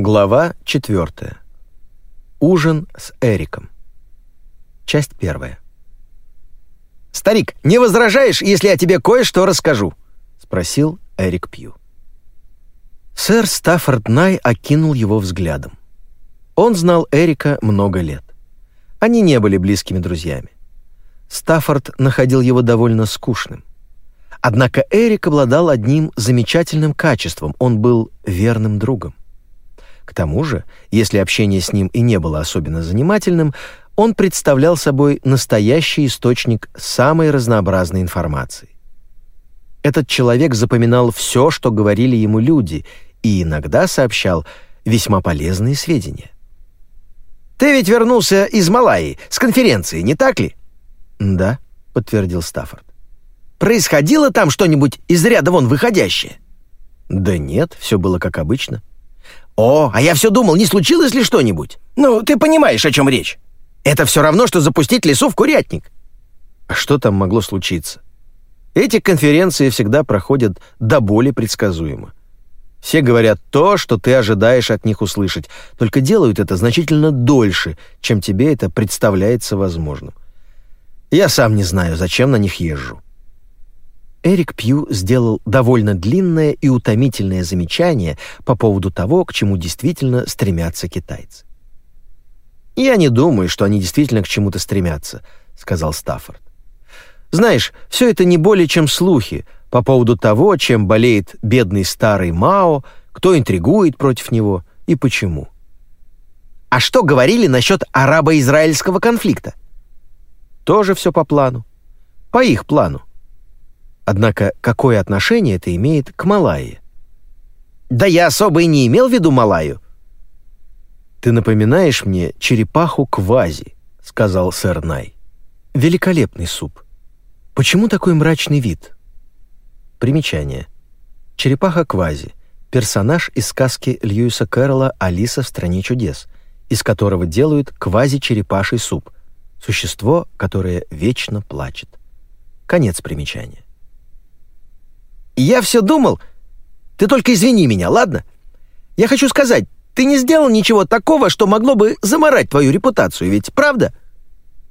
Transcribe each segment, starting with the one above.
Глава 4. Ужин с Эриком. Часть первая. «Старик, не возражаешь, если я тебе кое-что расскажу?» — спросил Эрик Пью. Сэр Стаффорд Най окинул его взглядом. Он знал Эрика много лет. Они не были близкими друзьями. Стаффорд находил его довольно скучным. Однако Эрик обладал одним замечательным качеством — он был верным другом. К тому же, если общение с ним и не было особенно занимательным, он представлял собой настоящий источник самой разнообразной информации. Этот человек запоминал все, что говорили ему люди, и иногда сообщал весьма полезные сведения. «Ты ведь вернулся из Малайи, с конференции, не так ли?» «Да», — подтвердил Стаффорд. «Происходило там что-нибудь из ряда вон выходящее?» «Да нет, все было как обычно». «О, а я все думал, не случилось ли что-нибудь? Ну, ты понимаешь, о чем речь. Это все равно, что запустить лесу в курятник». А что там могло случиться? Эти конференции всегда проходят до боли предсказуемо. Все говорят то, что ты ожидаешь от них услышать, только делают это значительно дольше, чем тебе это представляется возможным. Я сам не знаю, зачем на них езжу. Эрик Пью сделал довольно длинное и утомительное замечание по поводу того, к чему действительно стремятся китайцы. «Я не думаю, что они действительно к чему-то стремятся», — сказал Стаффорд. «Знаешь, все это не более чем слухи по поводу того, чем болеет бедный старый Мао, кто интригует против него и почему». «А что говорили насчет арабо-израильского конфликта?» «Тоже все по плану. По их плану. Однако какое отношение это имеет к Малайи? Да я особо и не имел в виду Малаю. Ты напоминаешь мне черепаху квази, сказал сэр Най. Великолепный суп. Почему такой мрачный вид? Примечание. Черепаха квази персонаж из сказки Льюиса Кэрролла Алиса в стране чудес, из которого делают квази-черепаший суп, существо, которое вечно плачет. Конец примечания. Я все думал... Ты только извини меня, ладно? Я хочу сказать, ты не сделал ничего такого, что могло бы заморать твою репутацию, ведь правда?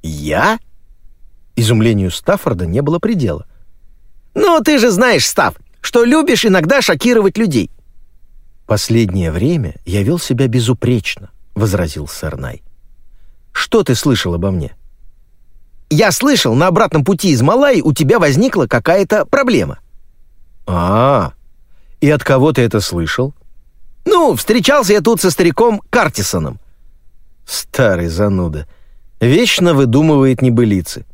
Я? Изумлению Стаффорда не было предела. Ну, ты же знаешь, Став, что любишь иногда шокировать людей. Последнее время я вел себя безупречно, возразил сэр Най. Что ты слышал обо мне? Я слышал, на обратном пути из Малайи у тебя возникла какая-то проблема. А, и от кого ты это слышал? Ну, встречался я тут со стариком Картисоном. Старый зануда. Вечно выдумывает небылицы.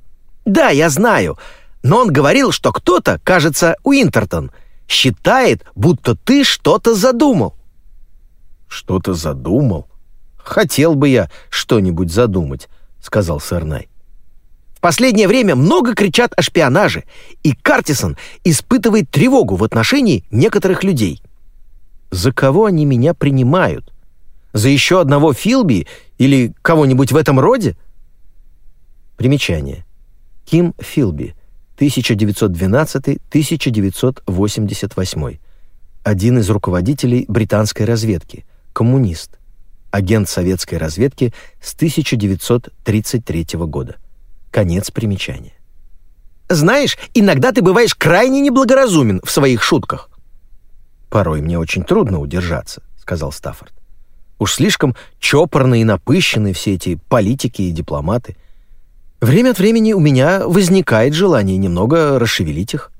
Да, я знаю. Но он говорил, что кто-то, кажется, Уинтертон, считает, будто ты что-то задумал. Что-то задумал? Хотел бы я что-нибудь задумать, сказал Сарнай последнее время много кричат о шпионаже, и Картисон испытывает тревогу в отношении некоторых людей. За кого они меня принимают? За еще одного Филби или кого-нибудь в этом роде? Примечание. Ким Филби, 1912-1988. Один из руководителей британской разведки, коммунист, агент советской разведки с 1933 года. Конец примечания. Знаешь, иногда ты бываешь крайне неблагоразумен в своих шутках. Порой мне очень трудно удержаться, сказал Стаффорд. Уж слишком чопорные и напыщенные все эти политики и дипломаты. Время от времени у меня возникает желание немного расшевелить их.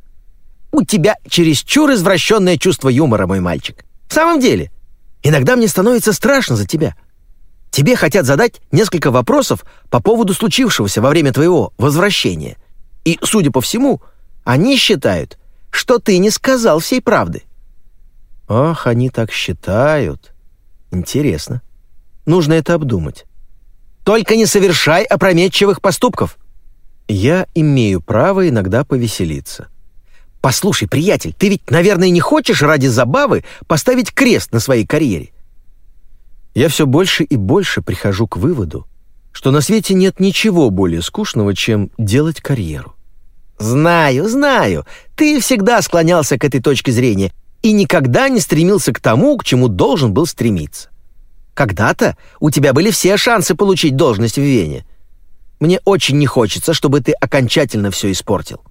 У тебя чересчур извращенное чувство юмора, мой мальчик. В самом деле, иногда мне становится страшно за тебя. Тебе хотят задать несколько вопросов по поводу случившегося во время твоего возвращения. И, судя по всему, они считают, что ты не сказал всей правды. Ах, они так считают. Интересно. Нужно это обдумать. Только не совершай опрометчивых поступков. Я имею право иногда повеселиться. Послушай, приятель, ты ведь, наверное, не хочешь ради забавы поставить крест на своей карьере я все больше и больше прихожу к выводу, что на свете нет ничего более скучного, чем делать карьеру. Знаю, знаю. Ты всегда склонялся к этой точке зрения и никогда не стремился к тому, к чему должен был стремиться. Когда-то у тебя были все шансы получить должность в Вене. Мне очень не хочется, чтобы ты окончательно все испортил».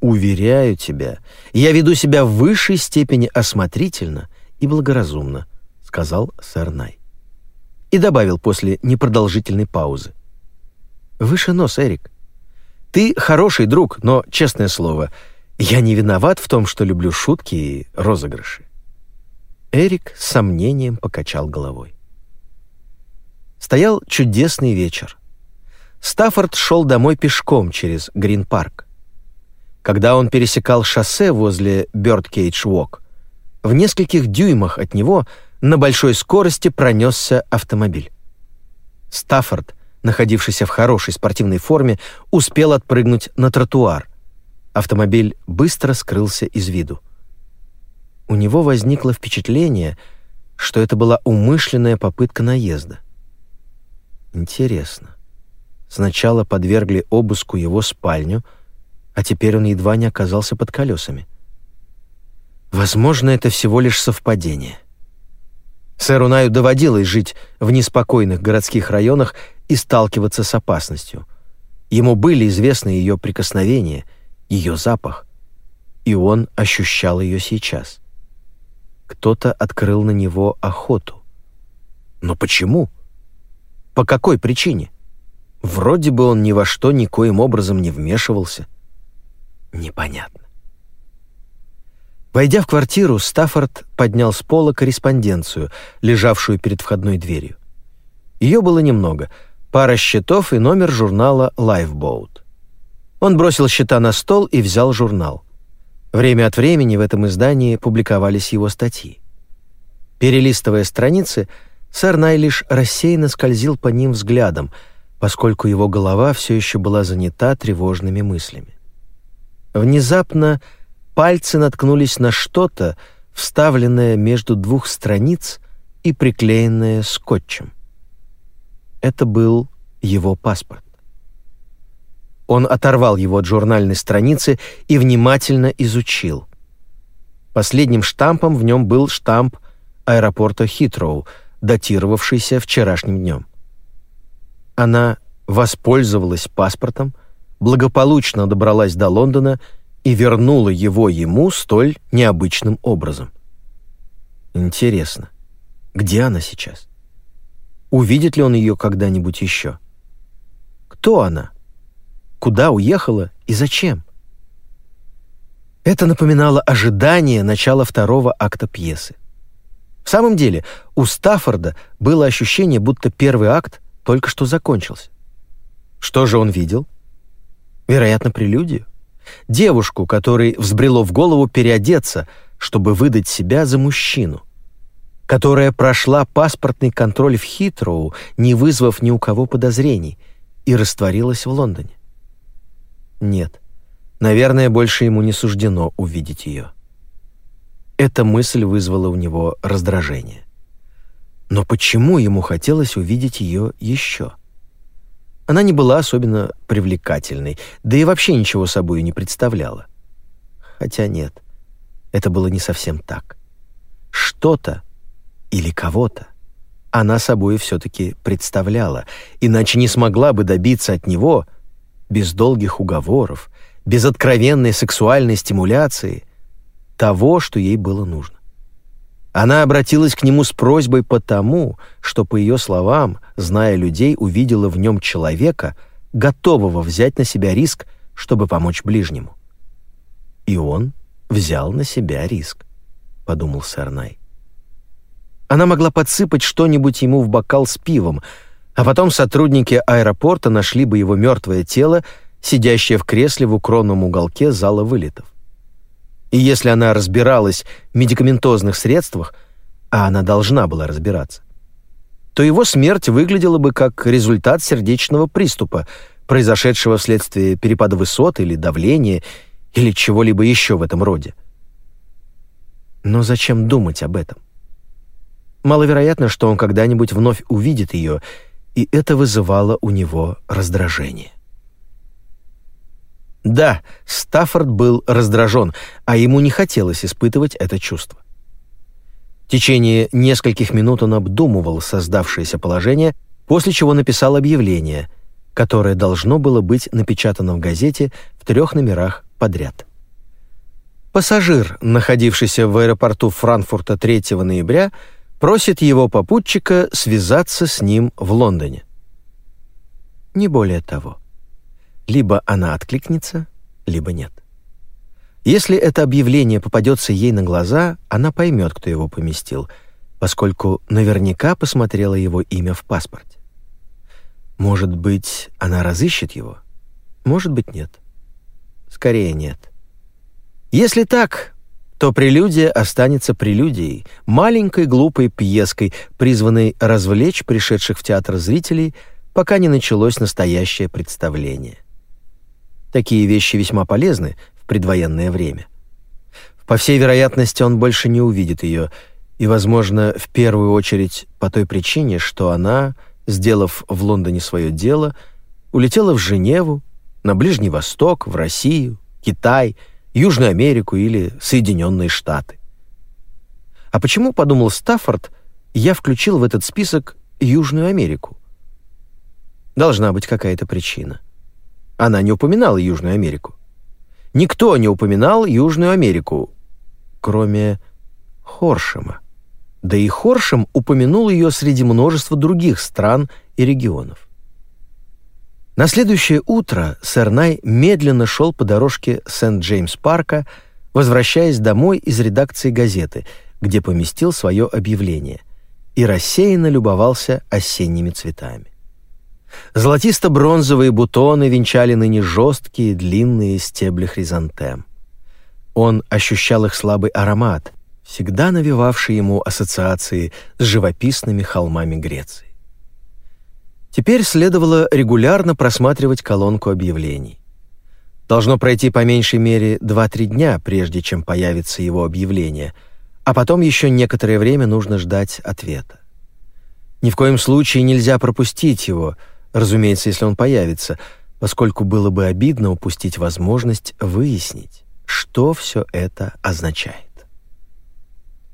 «Уверяю тебя, я веду себя в высшей степени осмотрительно и благоразумно», — сказал сэр Най. И добавил после непродолжительной паузы. «Выше нос, Эрик. Ты хороший друг, но, честное слово, я не виноват в том, что люблю шутки и розыгрыши». Эрик с сомнением покачал головой. Стоял чудесный вечер. Стаффорд шел домой пешком через Грин-парк. Когда он пересекал шоссе возле Бёрдкейдж-Вок, в нескольких дюймах от него на большой скорости пронесся автомобиль. Стаффорд, находившийся в хорошей спортивной форме, успел отпрыгнуть на тротуар. Автомобиль быстро скрылся из виду. У него возникло впечатление, что это была умышленная попытка наезда. Интересно. Сначала подвергли обыску его спальню, а теперь он едва не оказался под колесами. Возможно, это всего лишь совпадение. Сэру Наю доводилось жить в неспокойных городских районах и сталкиваться с опасностью. Ему были известны ее прикосновения, ее запах, и он ощущал ее сейчас. Кто-то открыл на него охоту. Но почему? По какой причине? Вроде бы он ни во что никоим образом не вмешивался. Непонятно. Войдя в квартиру, Стаффорд поднял с пола корреспонденцию, лежавшую перед входной дверью. Ее было немного — пара счетов и номер журнала Lifeboat. Он бросил счета на стол и взял журнал. Время от времени в этом издании публиковались его статьи. Перелистывая страницы, сэр Найлиш рассеянно скользил по ним взглядом — поскольку его голова все еще была занята тревожными мыслями. Внезапно пальцы наткнулись на что-то, вставленное между двух страниц и приклеенное скотчем. Это был его паспорт. Он оторвал его от журнальной страницы и внимательно изучил. Последним штампом в нем был штамп аэропорта Хитроу, датировавшийся вчерашним днем. Она воспользовалась паспортом, благополучно добралась до Лондона и вернула его ему столь необычным образом. Интересно, где она сейчас? Увидит ли он ее когда-нибудь еще? Кто она? Куда уехала и зачем? Это напоминало ожидание начала второго акта пьесы. В самом деле, у Стаффорда было ощущение, будто первый акт только что закончился. Что же он видел? Вероятно, прелюдию. Девушку, которой взбрело в голову переодеться, чтобы выдать себя за мужчину. Которая прошла паспортный контроль в Хитроу, не вызвав ни у кого подозрений, и растворилась в Лондоне. Нет, наверное, больше ему не суждено увидеть ее. Эта мысль вызвала у него раздражение. Но почему ему хотелось увидеть ее еще? Она не была особенно привлекательной, да и вообще ничего собой не представляла. Хотя нет, это было не совсем так. Что-то или кого-то она собой все-таки представляла, иначе не смогла бы добиться от него, без долгих уговоров, без откровенной сексуальной стимуляции, того, что ей было нужно. Она обратилась к нему с просьбой потому, что, по ее словам, зная людей, увидела в нем человека, готового взять на себя риск, чтобы помочь ближнему. И он взял на себя риск, подумал Сарнай. Она могла подсыпать что-нибудь ему в бокал с пивом, а потом сотрудники аэропорта нашли бы его мертвое тело, сидящее в кресле в укромном уголке зала вылетов. И если она разбиралась в медикаментозных средствах, а она должна была разбираться, то его смерть выглядела бы как результат сердечного приступа, произошедшего вследствие перепада высот или давления, или чего-либо еще в этом роде. Но зачем думать об этом? Маловероятно, что он когда-нибудь вновь увидит ее, и это вызывало у него раздражение. Да, Стаффорд был раздражен, а ему не хотелось испытывать это чувство. В течение нескольких минут он обдумывал создавшееся положение, после чего написал объявление, которое должно было быть напечатано в газете в трех номерах подряд. Пассажир, находившийся в аэропорту Франкфурта 3 ноября, просит его попутчика связаться с ним в Лондоне. Не более того. Либо она откликнется, либо нет. Если это объявление попадется ей на глаза, она поймет, кто его поместил, поскольку наверняка посмотрела его имя в паспорте. Может быть, она разыщет его? Может быть, нет. Скорее, нет. Если так, то прелюдия останется прелюдией, маленькой глупой пьеской, призванной развлечь пришедших в театр зрителей, пока не началось настоящее представление. Такие вещи весьма полезны в предвоенное время. По всей вероятности, он больше не увидит ее, и, возможно, в первую очередь по той причине, что она, сделав в Лондоне свое дело, улетела в Женеву, на Ближний Восток, в Россию, Китай, Южную Америку или Соединенные Штаты. А почему, подумал Стаффорд, я включил в этот список Южную Америку? Должна быть какая-то причина. Она не упоминала Южную Америку. Никто не упоминал Южную Америку, кроме Хоршема. Да и Хоршем упомянул ее среди множества других стран и регионов. На следующее утро сэр Най медленно шел по дорожке Сент-Джеймс-парка, возвращаясь домой из редакции газеты, где поместил свое объявление, и рассеянно любовался осенними цветами. Золотисто-бронзовые бутоны венчали ныне жесткие длинные стебли хризантем. Он ощущал их слабый аромат, всегда навевавший ему ассоциации с живописными холмами Греции. Теперь следовало регулярно просматривать колонку объявлений. Должно пройти по меньшей мере 2-3 дня, прежде чем появится его объявление, а потом еще некоторое время нужно ждать ответа. Ни в коем случае нельзя пропустить его — Разумеется, если он появится, поскольку было бы обидно упустить возможность выяснить, что все это означает.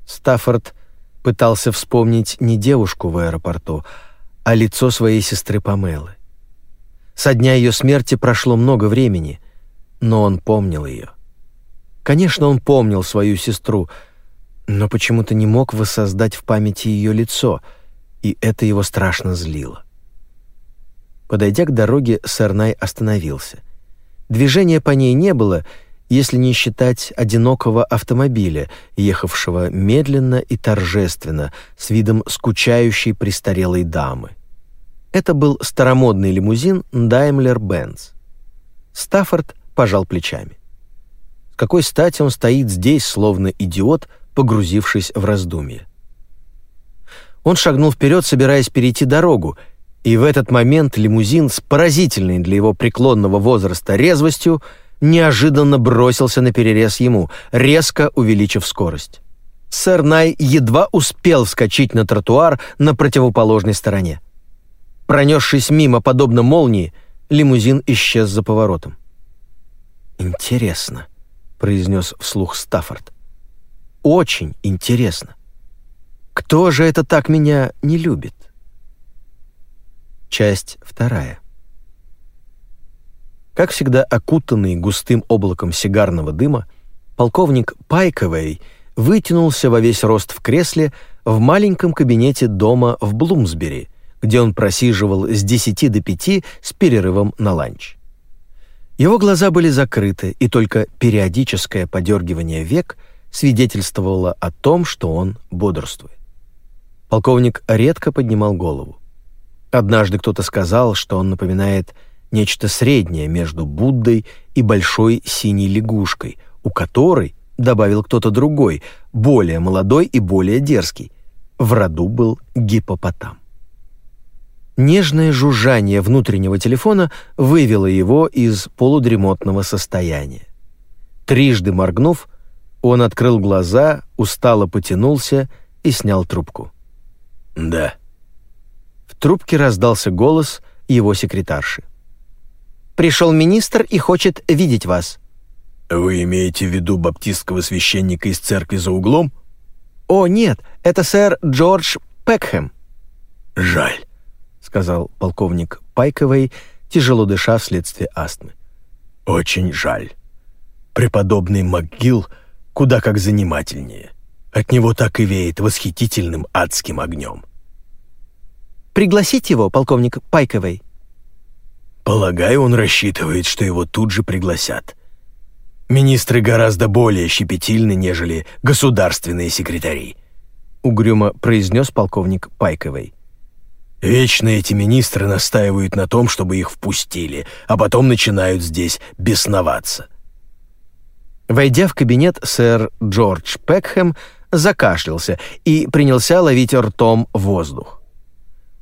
Стаффорд пытался вспомнить не девушку в аэропорту, а лицо своей сестры Памелы. Со дня ее смерти прошло много времени, но он помнил ее. Конечно, он помнил свою сестру, но почему-то не мог воссоздать в памяти ее лицо, и это его страшно злило. Подойдя к дороге, Сарнай остановился. Движения по ней не было, если не считать одинокого автомобиля, ехавшего медленно и торжественно, с видом скучающей престарелой дамы. Это был старомодный лимузин Daimler-Benz. Стаффорд пожал плечами. С какой стати он стоит здесь, словно идиот, погрузившись в раздумье? Он шагнул вперед, собираясь перейти дорогу, и в этот момент лимузин с поразительной для его преклонного возраста резвостью неожиданно бросился на перерез ему, резко увеличив скорость. Сэр Най едва успел вскочить на тротуар на противоположной стороне. Пронесшись мимо, подобно молнии, лимузин исчез за поворотом. «Интересно», — произнес вслух Стаффорд. «Очень интересно. Кто же это так меня не любит?» Часть вторая. Как всегда окутанный густым облаком сигарного дыма, полковник Пайковый вытянулся во весь рост в кресле в маленьком кабинете дома в Блумсбери, где он просиживал с 10 до 5 с перерывом на ланч. Его глаза были закрыты, и только периодическое подергивание век свидетельствовало о том, что он бодрствует. Полковник редко поднимал голову. Однажды кто-то сказал, что он напоминает нечто среднее между Буддой и большой синей лягушкой, у которой, добавил кто-то другой, более молодой и более дерзкий, в роду был гипопотам. Нежное жужжание внутреннего телефона вывело его из полудремотного состояния. Трижды моргнув, он открыл глаза, устало потянулся и снял трубку. «Да», трубке раздался голос его секретарши. «Пришел министр и хочет видеть вас». «Вы имеете в виду баптистского священника из церкви за углом?» «О, нет, это сэр Джордж Пекхэм». «Жаль», — сказал полковник Пайковой, тяжело дыша вследствие астмы. «Очень жаль. Преподобный МакГилл куда как занимательнее. От него так и веет восхитительным адским огнем». «Пригласить его, полковник Пайковой?» «Полагаю, он рассчитывает, что его тут же пригласят. Министры гораздо более щепетильны, нежели государственные секретари», — угрюмо произнес полковник Пайковой. «Вечно эти министры настаивают на том, чтобы их впустили, а потом начинают здесь бесноваться». Войдя в кабинет, сэр Джордж Пекхэм закашлялся и принялся ловить ртом воздух.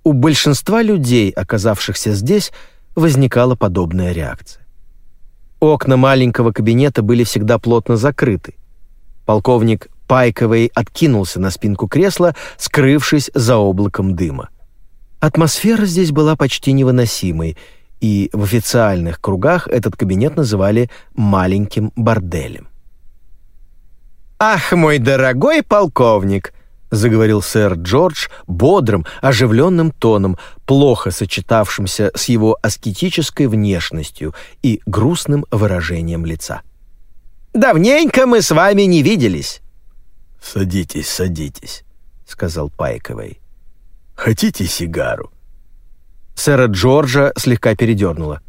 У большинства людей, оказавшихся здесь, возникала подобная реакция. Окна маленького кабинета были всегда плотно закрыты. Полковник Пайковый откинулся на спинку кресла, скрывшись за облаком дыма. Атмосфера здесь была почти невыносимой, и в официальных кругах этот кабинет называли «маленьким борделем». «Ах, мой дорогой полковник!» — заговорил сэр Джордж бодрым, оживленным тоном, плохо сочетавшимся с его аскетической внешностью и грустным выражением лица. «Давненько мы с вами не виделись». «Садитесь, садитесь», — сказал Пайковый. «Хотите сигару?» Сэра Джорджа слегка передернуло.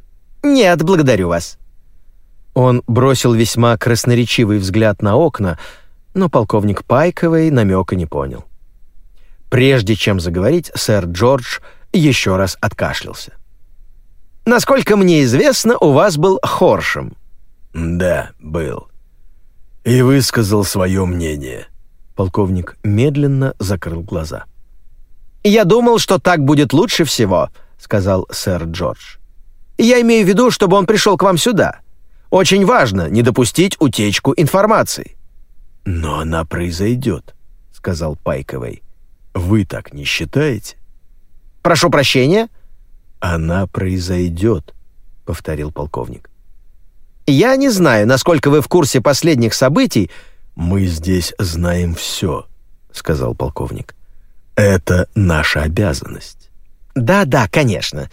«Нет, благодарю вас». Он бросил весьма красноречивый взгляд на окна, но полковник Пайковый намека не понял. Прежде чем заговорить, сэр Джордж еще раз откашлялся. «Насколько мне известно, у вас был Хоршем». «Да, был. И высказал свое мнение». Полковник медленно закрыл глаза. «Я думал, что так будет лучше всего», — сказал сэр Джордж. «Я имею в виду, чтобы он пришел к вам сюда. Очень важно не допустить утечку информации». «Но она произойдет», — сказал Пайковой. «Вы так не считаете?» «Прошу прощения?» «Она произойдет», — повторил полковник. «Я не знаю, насколько вы в курсе последних событий». «Мы здесь знаем все», — сказал полковник. «Это наша обязанность». «Да-да, конечно.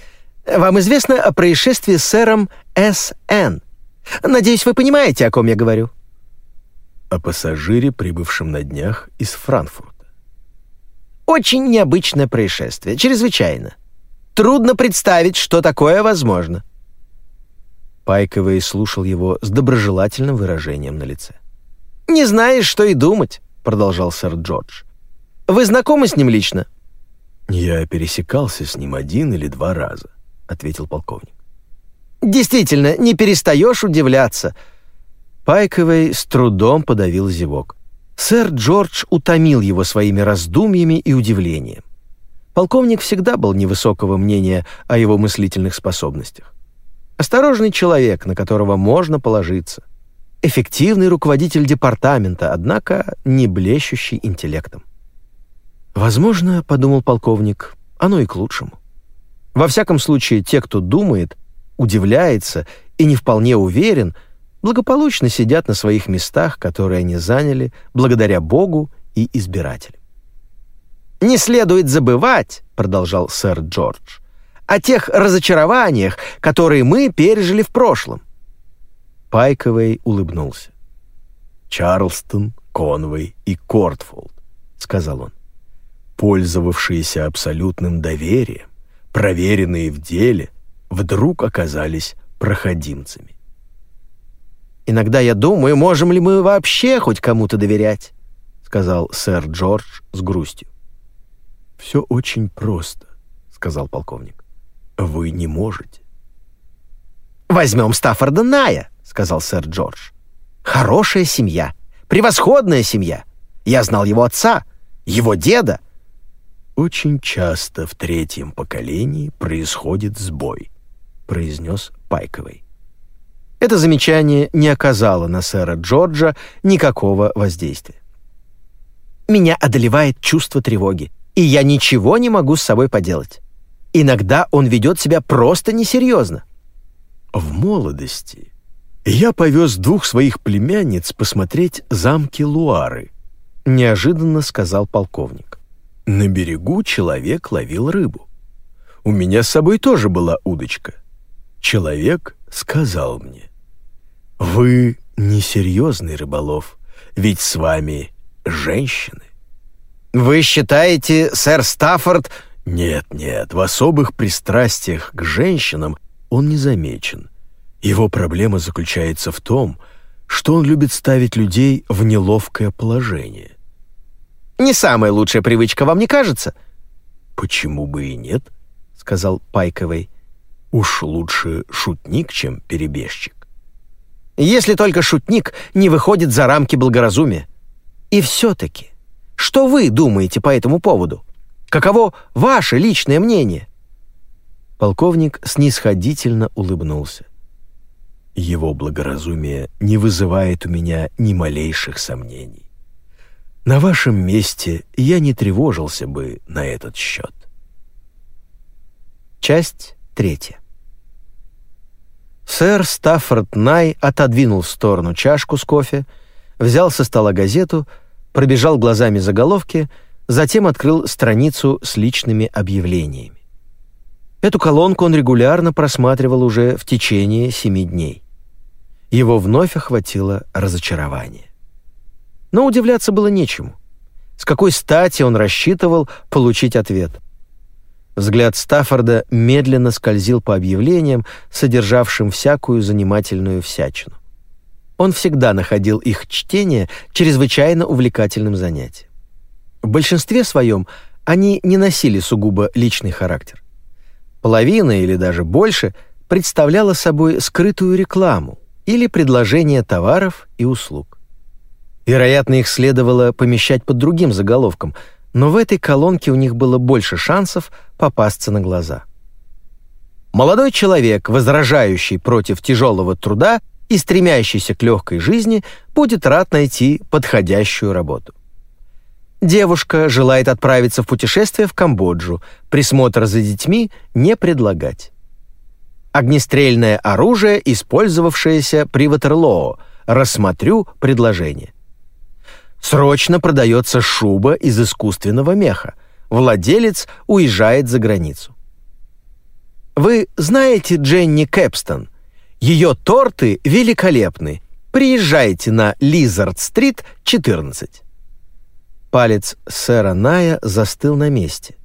Вам известно о происшествии с сэром С.Н. Надеюсь, вы понимаете, о ком я говорю» о пассажире, прибывшем на днях из Франкфурта. Очень необычное происшествие, чрезвычайно. Трудно представить, что такое возможно. Пайковый слушал его с доброжелательным выражением на лице. «Не знаешь, что и думать», — продолжал сэр Джордж. «Вы знакомы с ним лично?» «Я пересекался с ним один или два раза», — ответил полковник. «Действительно, не перестаешь удивляться», Пайковый с трудом подавил зевок. Сэр Джордж утомил его своими раздумьями и удивлением. Полковник всегда был невысокого мнения о его мыслительных способностях. Осторожный человек, на которого можно положиться. Эффективный руководитель департамента, однако не блещущий интеллектом. «Возможно, — подумал полковник, — оно и к лучшему. Во всяком случае, те, кто думает, удивляется и не вполне уверен — благополучно сидят на своих местах, которые они заняли благодаря Богу и избирателям. «Не следует забывать», — продолжал сэр Джордж, «о тех разочарованиях, которые мы пережили в прошлом». Пайковый улыбнулся. «Чарлстон, Конвей и Кортфолд», — сказал он, пользовавшиеся абсолютным доверием, проверенные в деле, вдруг оказались проходимцами. Иногда я думаю, можем ли мы вообще хоть кому-то доверять, сказал сэр Джордж с грустью. Все очень просто, сказал полковник. Вы не можете. Возьмем Стаффорда Ная, сказал сэр Джордж. Хорошая семья, превосходная семья. Я знал его отца, его деда. Очень часто в третьем поколении происходит сбой, произнес Пайковый. Это замечание не оказало на сэра Джорджа никакого воздействия. Меня одолевает чувство тревоги, и я ничего не могу с собой поделать. Иногда он ведет себя просто несерьезно. В молодости я повез двух своих племянниц посмотреть замки Луары, неожиданно сказал полковник. На берегу человек ловил рыбу. У меня с собой тоже была удочка. Человек сказал мне, «Вы несерьезный рыболов, ведь с вами женщины». «Вы считаете, сэр Стаффорд...» «Нет, нет, в особых пристрастиях к женщинам он не замечен. Его проблема заключается в том, что он любит ставить людей в неловкое положение. Не самая лучшая привычка, вам не кажется? Почему бы и нет, сказал Пайковый. Уж лучше шутник, чем перебежчик. Если только шутник не выходит за рамки благоразумия. И все-таки, что вы думаете по этому поводу? Каково ваше личное мнение? Полковник снисходительно улыбнулся. Его благоразумие не вызывает у меня ни малейших сомнений. На вашем месте я не тревожился бы на этот счет. Часть третья. Сэр Стаффорд Най отодвинул в сторону чашку с кофе, взял со стола газету, пробежал глазами заголовки, затем открыл страницу с личными объявлениями. Эту колонку он регулярно просматривал уже в течение семи дней. Его вновь охватило разочарование. Но удивляться было нечему. С какой стати он рассчитывал получить ответ? Взгляд Стаффорда медленно скользил по объявлениям, содержавшим всякую занимательную всячину. Он всегда находил их чтение чрезвычайно увлекательным занятием. В большинстве своем они не носили сугубо личный характер. Половина или даже больше представляла собой скрытую рекламу или предложение товаров и услуг. Вероятно, их следовало помещать под другим заголовком, но в этой колонке у них было больше шансов попасться на глаза. Молодой человек, возражающий против тяжелого труда и стремящийся к легкой жизни, будет рад найти подходящую работу. Девушка желает отправиться в путешествие в Камбоджу, присмотр за детьми не предлагать. Огнестрельное оружие, использовавшееся при Ватерлоо. Рассмотрю предложение. Срочно продается шуба из искусственного меха. Владелец уезжает за границу. Вы знаете Дженни Кэпстон? Ее торты великолепны. Приезжайте на Лизард-стрит, 14. Палец сэра Ная застыл на месте.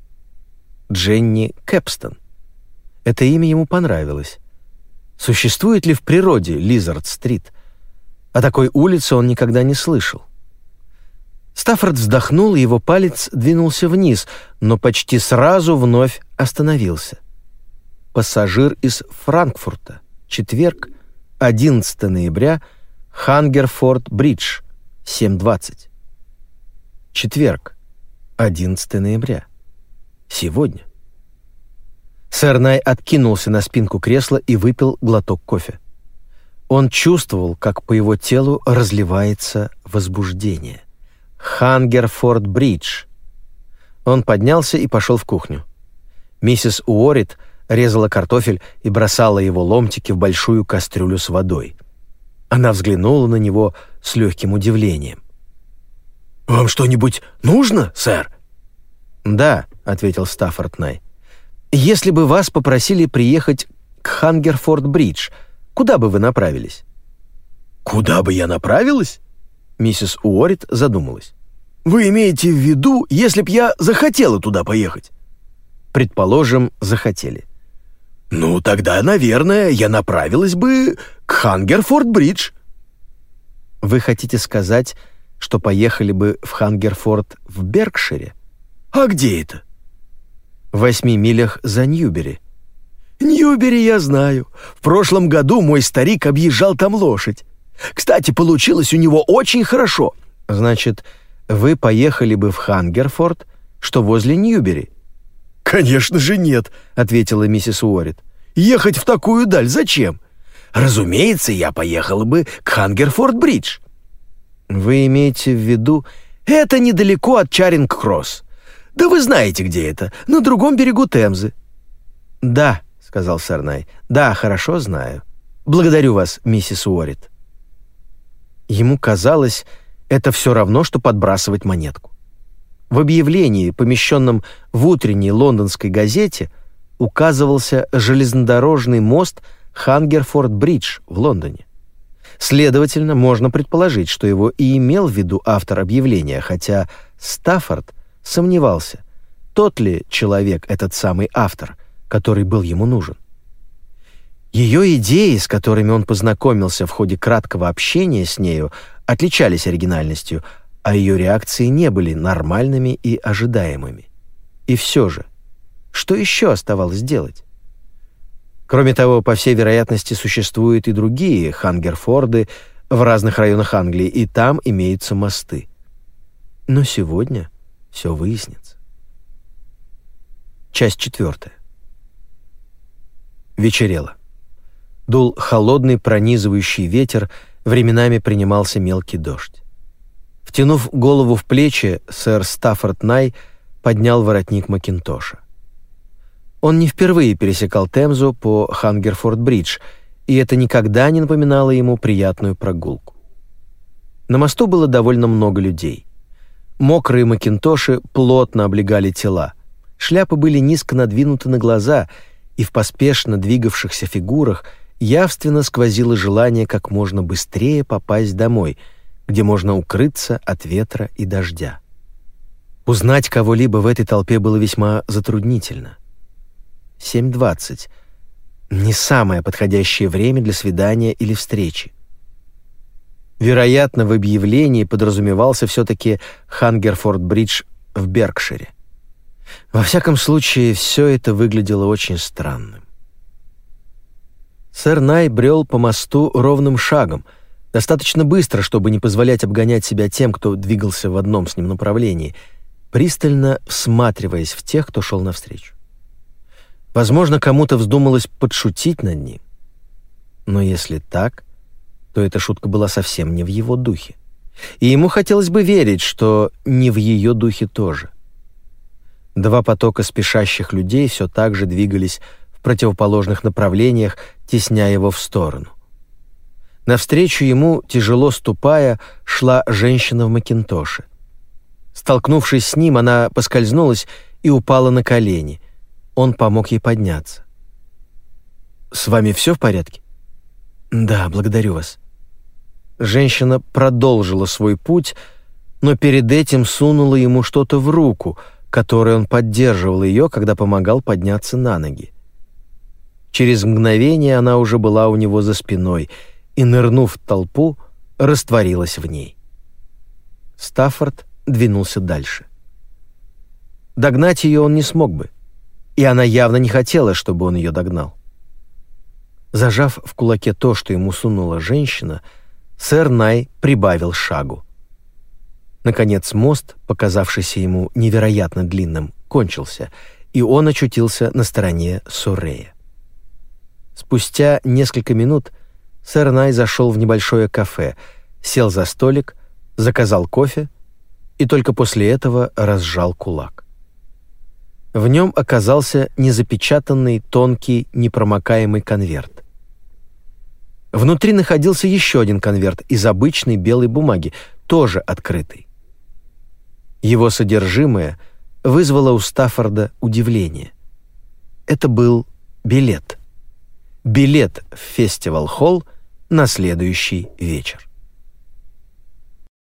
Дженни Кэпстон. Это имя ему понравилось. Существует ли в природе Лизард-стрит? О такой улице он никогда не слышал. Стаффорд вздохнул, его палец двинулся вниз, но почти сразу вновь остановился. Пассажир из Франкфурта. Четверг, 11 ноября, Хангерфорд-Бридж, 7.20. Четверг, 11 ноября. Сегодня. Сэр Най откинулся на спинку кресла и выпил глоток кофе. Он чувствовал, как по его телу разливается возбуждение. Хангерфорд-Бридж. Он поднялся и пошел в кухню. Миссис Уоррит резала картофель и бросала его ломтики в большую кастрюлю с водой. Она взглянула на него с легким удивлением. «Вам что-нибудь нужно, сэр?» «Да», — ответил Стаффорд Най. «Если бы вас попросили приехать к Хангерфорд-Бридж, куда бы вы направились?» «Куда бы я направилась?» Миссис Уоррит задумалась. «Вы имеете в виду, если б я захотела туда поехать?» «Предположим, захотели». «Ну, тогда, наверное, я направилась бы к Хангерфорд-Бридж». «Вы хотите сказать, что поехали бы в Хангерфорд в Беркшире. А где это? В восьми милях за Ньюбери. Ньюбери я знаю. В прошлом году мой старик объезжал там лошадь. Кстати, получилось у него очень хорошо. Значит, вы поехали бы в Хангерфорд, что возле Ньюбери? Конечно же нет, ответила миссис Уоррит. Ехать в такую даль зачем? Разумеется, я поехала бы к Хангерфорд-бридж. Вы имеете в виду... Это недалеко от Чаринг-Кросс. Да вы знаете, где это, на другом берегу Темзы. Да, сказал Сарнай. Да, хорошо знаю. Благодарю вас, миссис Уоррит. Ему казалось, это все равно, что подбрасывать монетку. В объявлении, помещенном в утренней лондонской газете, указывался железнодорожный мост Хангерфорд-Бридж в Лондоне. Следовательно, можно предположить, что его и имел в виду автор объявления, хотя Стаффорд сомневался, тот ли человек этот самый автор, который был ему нужен. Ее идеи, с которыми он познакомился в ходе краткого общения с нею, отличались оригинальностью, а ее реакции не были нормальными и ожидаемыми. И все же, что еще оставалось делать? Кроме того, по всей вероятности, существуют и другие Хангерфорды в разных районах Англии, и там имеются мосты. Но сегодня все выяснится. Часть четвертая. Вечерело. Дул холодный пронизывающий ветер, временами принимался мелкий дождь. Втянув голову в плечи, сэр Стаффорд Най поднял воротник Макинтоша. Он не впервые пересекал Темзу по Хангерфорд-бридж, и это никогда не напоминало ему приятную прогулку. На мосту было довольно много людей. Мокрые макинтоши плотно облегали тела. Шляпы были низко надвинуты на глаза, и в поспешно двигавшихся фигурах – явственно сквозило желание как можно быстрее попасть домой, где можно укрыться от ветра и дождя. Узнать кого-либо в этой толпе было весьма затруднительно. 7.20. Не самое подходящее время для свидания или встречи. Вероятно, в объявлении подразумевался все-таки Хангерфорд-бридж в Беркшире. Во всяком случае, все это выглядело очень странным. Сэр Най брел по мосту ровным шагом, достаточно быстро, чтобы не позволять обгонять себя тем, кто двигался в одном с ним направлении, пристально всматриваясь в тех, кто шел навстречу. Возможно, кому-то вздумалось подшутить над ним. Но если так, то эта шутка была совсем не в его духе. И ему хотелось бы верить, что не в ее духе тоже. Два потока спешащих людей все так же двигались противоположных направлениях, тесня его в сторону. Навстречу ему, тяжело ступая, шла женщина в макинтоше. Столкнувшись с ним, она поскользнулась и упала на колени. Он помог ей подняться. «С вами все в порядке?» «Да, благодарю вас». Женщина продолжила свой путь, но перед этим сунула ему что-то в руку, которой он поддерживал ее, когда помогал подняться на ноги. Через мгновение она уже была у него за спиной и, нырнув в толпу, растворилась в ней. Стаффорд двинулся дальше. Догнать ее он не смог бы, и она явно не хотела, чтобы он ее догнал. Зажав в кулаке то, что ему сунула женщина, сэр Най прибавил шагу. Наконец мост, показавшийся ему невероятно длинным, кончился, и он очутился на стороне Сурея. Спустя несколько минут сэр Най зашел в небольшое кафе, сел за столик, заказал кофе и только после этого разжал кулак. В нем оказался незапечатанный тонкий непромокаемый конверт. Внутри находился еще один конверт из обычной белой бумаги, тоже открытый. Его содержимое вызвало у Стаффорда удивление. Это был билет — билет в фестивал-холл на следующий вечер.